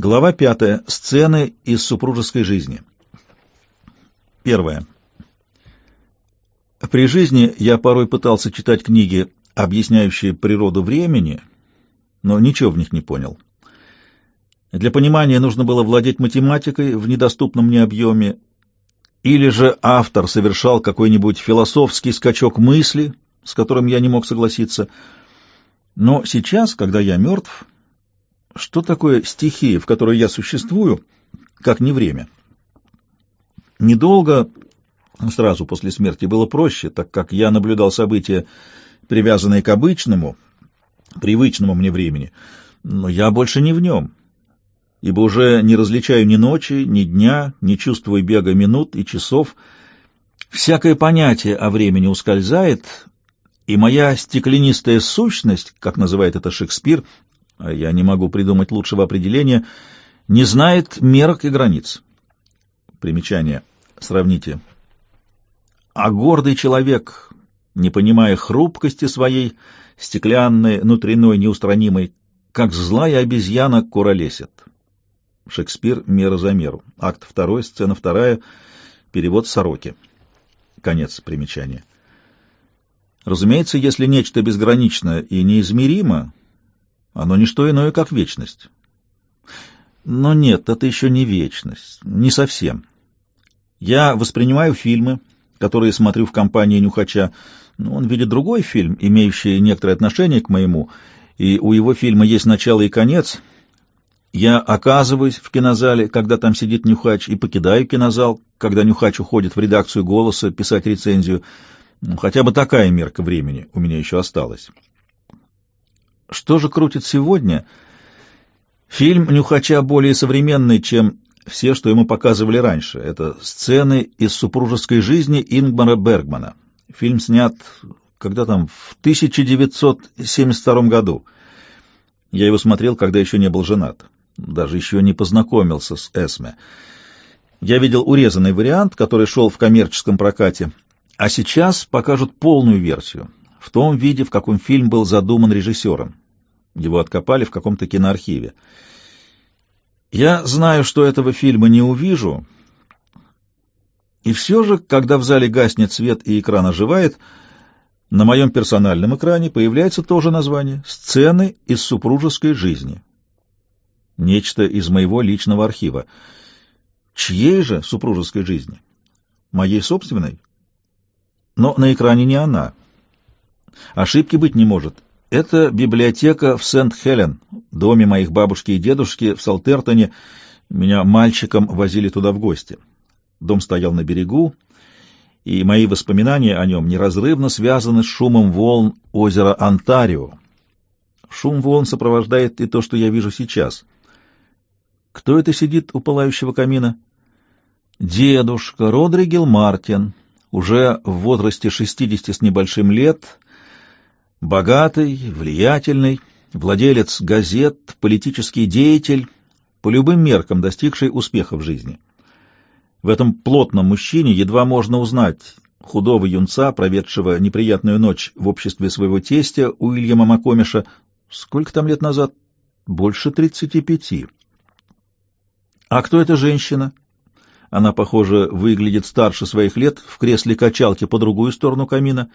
Глава пятая. Сцены из супружеской жизни. Первое. При жизни я порой пытался читать книги, объясняющие природу времени, но ничего в них не понял. Для понимания нужно было владеть математикой в недоступном мне объеме, или же автор совершал какой-нибудь философский скачок мысли, с которым я не мог согласиться. Но сейчас, когда я мертв, что такое стихия, в которой я существую, как не время? Недолго, сразу после смерти, было проще, так как я наблюдал события, привязанные к обычному, привычному мне времени, но я больше не в нем, ибо уже не различаю ни ночи, ни дня, не чувствую бега минут и часов. Всякое понятие о времени ускользает, и моя стеклянистая сущность, как называет это Шекспир, я не могу придумать лучшего определения, не знает мерок и границ. Примечание. Сравните. А гордый человек, не понимая хрупкости своей, стеклянной, внутренной, неустранимой, как злая обезьяна куролесит. Шекспир «Мера за меру». Акт 2, сцена 2, перевод Сороки. Конец примечания. Разумеется, если нечто безгранично и неизмеримо, оно не что иное, как вечность. Но нет, это еще не вечность, не совсем. Я воспринимаю фильмы, которые смотрю в компании Нюхача. Ну, он видит другой фильм, имеющий некоторое отношение к моему, и у его фильма есть начало и конец. Я оказываюсь в кинозале, когда там сидит Нюхач, и покидаю кинозал, когда Нюхач уходит в редакцию «Голоса» писать рецензию. Ну, хотя бы такая мерка времени у меня еще осталась. Что же крутит сегодня? Фильм «Нюхача» более современный, чем все, что ему показывали раньше. Это сцены из супружеской жизни Ингмара Бергмана. Фильм снят когда там, в 1972 году. Я его смотрел, когда еще не был женат. Даже еще не познакомился с Эсме. Я видел урезанный вариант, который шел в коммерческом прокате. А сейчас покажут полную версию в том виде, в каком фильм был задуман режиссером. Его откопали в каком-то киноархиве. Я знаю, что этого фильма не увижу, и все же, когда в зале гаснет свет и экран оживает, на моем персональном экране появляется тоже название «Сцены из супружеской жизни». Нечто из моего личного архива. Чьей же супружеской жизни? Моей собственной? Но на экране не она. Ошибки быть не может. Это библиотека в Сент-Хелен, доме моих бабушки и дедушки в Салтертоне. Меня мальчиком возили туда в гости. Дом стоял на берегу, и мои воспоминания о нем неразрывно связаны с шумом волн озера Онтарио. Шум волн сопровождает и то, что я вижу сейчас. Кто это сидит у пылающего камина? Дедушка Родригел Мартин, уже в возрасте шестидесяти с небольшим лет, богатый, влиятельный, владелец газет, политический деятель, по любым меркам достигший успеха в жизни. В этом плотном мужчине едва можно узнать худого юнца, проведшего неприятную ночь в обществе своего тестя Уильяма Макомиша. Сколько там лет назад? Больше тридцати пяти. А кто эта женщина? Она, похоже, выглядит старше своих лет, в кресле качалки по другую сторону камина.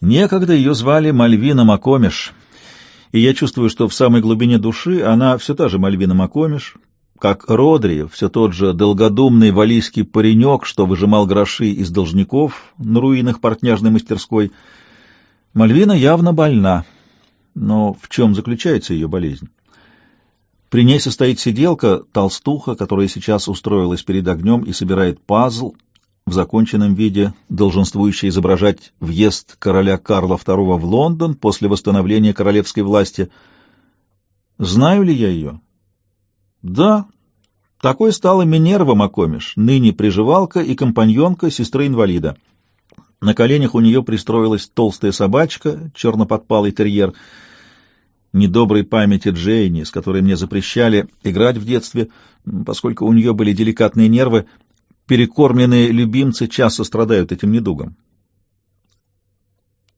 Некогда ее звали Мальвина Макомиш, и я чувствую, что в самой глубине души она все та же Мальвина Макомиш, как Родри, все тот же долгодумный валийский паренек, что выжимал гроши из должников на руинах портняжной мастерской. Мальвина явно больна, но в чем заключается ее болезнь? При ней состоит сиделка, толстуха, которая сейчас устроилась перед огнем и собирает пазл в законченном виде, долженствующий изображать въезд короля Карла II в Лондон после восстановления королевской власти. Знаю ли я ее? Да, такой стала Минерва Макомиш, ныне приживалка и компаньонка сестры-инвалида. На коленях у нее пристроилась толстая собачка, черноподпалый терьер — недоброй памяти Джейни, с которой мне запрещали играть в детстве, поскольку у нее были деликатные нервы, перекормленные любимцы часто страдают этим недугом.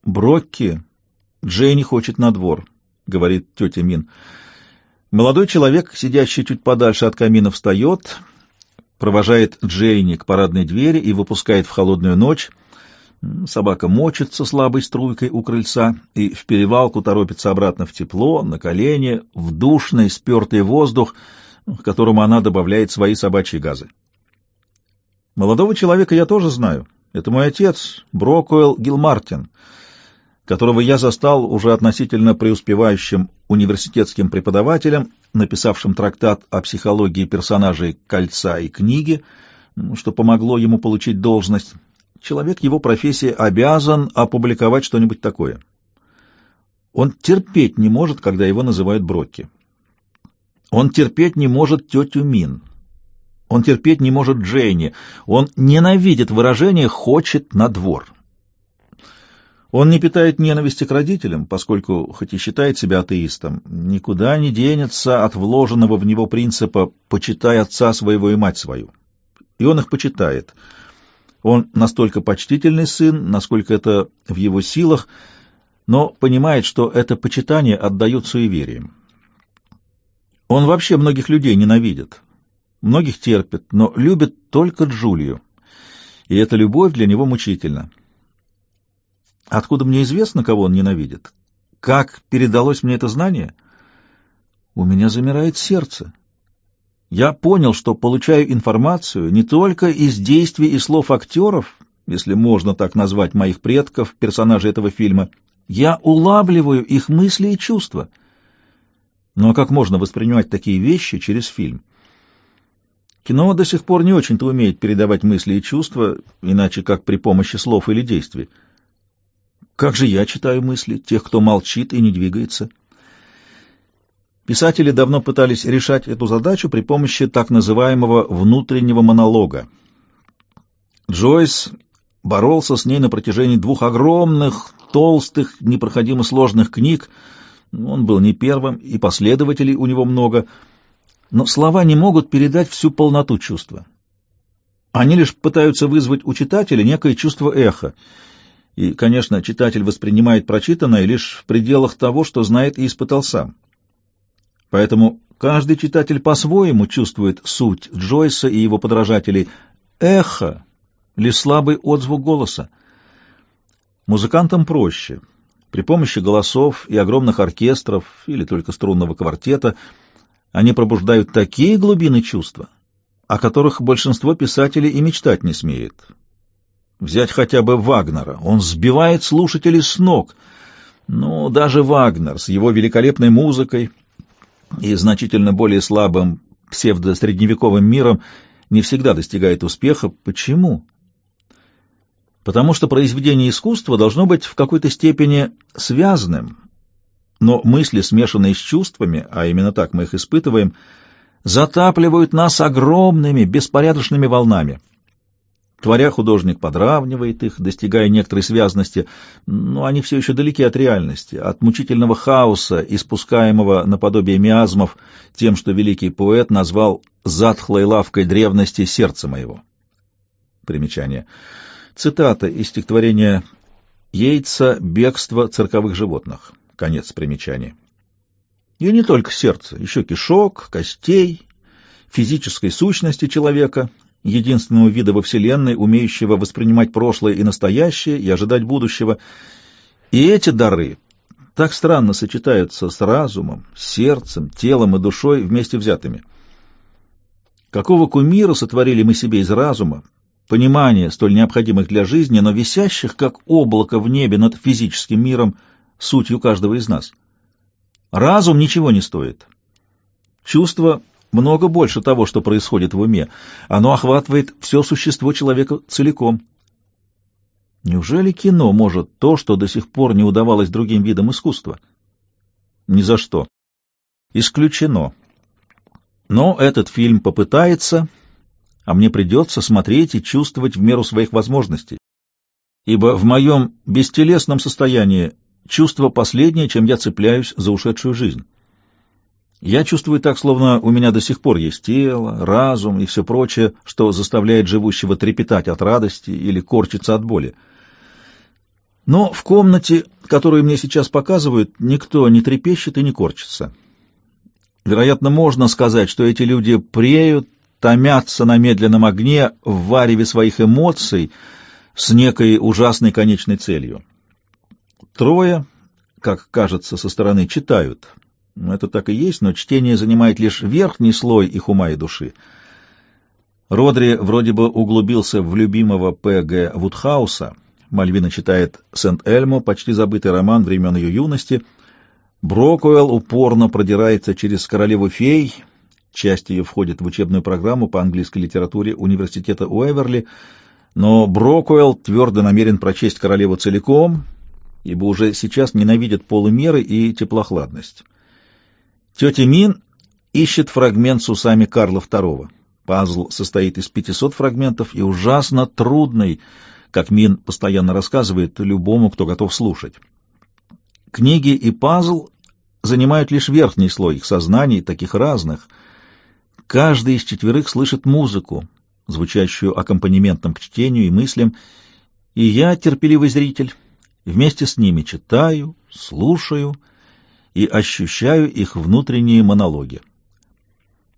«Брокки, Джейни хочет на двор», — говорит тетя Мин. Молодой человек, сидящий чуть подальше от камина, встает, провожает Джейни к парадной двери и выпускает в холодную ночь. Собака мочится слабой струйкой у крыльца и в перевалку торопится обратно в тепло, на колени, в душный, спертый воздух, к которому она добавляет свои собачьи газы. Молодого человека я тоже знаю. Это мой отец, Брокуэлл Гилмартин, которого я застал уже относительно преуспевающим университетским преподавателем, написавшим трактат о психологии персонажей «Кольца» и книги, что помогло ему получить должность. Человек его профессии обязан опубликовать что-нибудь такое. Он терпеть не может, когда его называют Брокки. Он терпеть не может тетю Мин. Он терпеть не может Дженни. Он ненавидит выражение «хочет на двор». Он не питает ненависти к родителям, поскольку, хоть и считает себя атеистом, никуда не денется от вложенного в него принципа «почитай отца своего и мать свою». И он их почитает. Он настолько почтительный сын, насколько это в его силах, но понимает, что это почитание отдает суевериям. Он вообще многих людей ненавидит, многих терпит, но любит только Джулию, и эта любовь для него мучительна. Откуда мне известно, кого он ненавидит? Как передалось мне это знание? У меня замирает сердце. Я понял, что получаю информацию не только из действий и слов актеров, если можно так назвать моих предков, персонажей этого фильма. Я улавливаю их мысли и чувства. Но как можно воспринимать такие вещи через фильм? Кино до сих пор не очень-то умеет передавать мысли и чувства, иначе как при помощи слов или действий. Как же я читаю мысли тех, кто молчит и не двигается? Писатели давно пытались решать эту задачу при помощи так называемого внутреннего монолога. Джойс боролся с ней на протяжении двух огромных, толстых, непроходимо сложных книг. Он был не первым, и последователей у него много. Но слова не могут передать всю полноту чувства. Они лишь пытаются вызвать у читателя некое чувство эха — и, конечно, читатель воспринимает прочитанное лишь в пределах того, что знает и испытал сам. Поэтому каждый читатель по-своему чувствует суть Джойса и его подражателей. Эхо — лишь слабый отзвук голоса. Музыкантам проще. При помощи голосов и огромных оркестров или только струнного квартета они пробуждают такие глубины чувства, о которых большинство писателей и мечтать не смеет. Взять хотя бы Вагнера. Он сбивает слушателей с ног. Ну, даже Вагнер с его великолепной музыкой и значительно более слабым псевдо-средневековым миром не всегда достигает успеха. Почему? Потому что произведение искусства должно быть в какой-то степени связанным, но мысли, смешанные с чувствами, а именно так мы их испытываем, затапливают нас огромными беспорядочными волнами. Творя, художник подравнивает их, достигая некоторой связности, но они все еще далеки от реальности, от мучительного хаоса, испускаемого наподобие миазмов тем, что великий поэт назвал «затхлой лавкой древности сердца моего». Примечание. Цитата из стихотворения «Яйца бегства цирковых животных». Конец примечания. И не только сердце, еще кишок, костей, физической сущности человека, единственного вида во Вселенной, умеющего воспринимать прошлое и настоящее и ожидать будущего. И эти дары так странно сочетаются с разумом, сердцем, телом и душой вместе взятыми. Какого кумира сотворили мы себе из разума, понимания, столь необходимых для жизни, но висящих, как облако в небе над физическим миром, сутью каждого из нас? Разум ничего не стоит. Чувство много больше того, что происходит в уме. Оно охватывает все существо человека целиком. Неужели кино может то, что до сих пор не удавалось другим видам искусства? Ни за что. Исключено. Но этот фильм попытается, а мне придется смотреть и чувствовать в меру своих возможностей. Ибо в моем бестелесном состоянии чувство последнее, чем я цепляюсь за ушедшую жизнь. Я чувствую так, словно у меня до сих пор есть тело, разум и все прочее, что заставляет живущего трепетать от радости или корчиться от боли. Но в комнате, которую мне сейчас показывают, никто не трепещет и не корчится. Вероятно, можно сказать, что эти люди преют, томятся на медленном огне в вареве своих эмоций с некой ужасной конечной целью. Трое, как кажется со стороны, читают. Это так и есть, но чтение занимает лишь верхний слой их ума и души. Родри вроде бы углубился в любимого П.Г. Вудхауса. Мальвина читает «Сент-Эльмо», почти забытый роман времен ее юности. Брокуэлл упорно продирается через «Королеву фей», часть ее входит в учебную программу по английской литературе университета Уэверли, но Брокуэлл твердо намерен прочесть «Королеву» целиком, ибо уже сейчас ненавидит полумеры и теплохладность. Тетя Мин ищет фрагмент с усами Карла II. Пазл состоит из 500 фрагментов и ужасно трудный, как Мин постоянно рассказывает любому, кто готов слушать. Книги и пазл занимают лишь верхний слой их сознаний, таких разных. Каждый из четверых слышит музыку, звучащую аккомпанементом к чтению и мыслям, и я, терпеливый зритель, вместе с ними читаю, слушаю и ощущаю их внутренние монологи.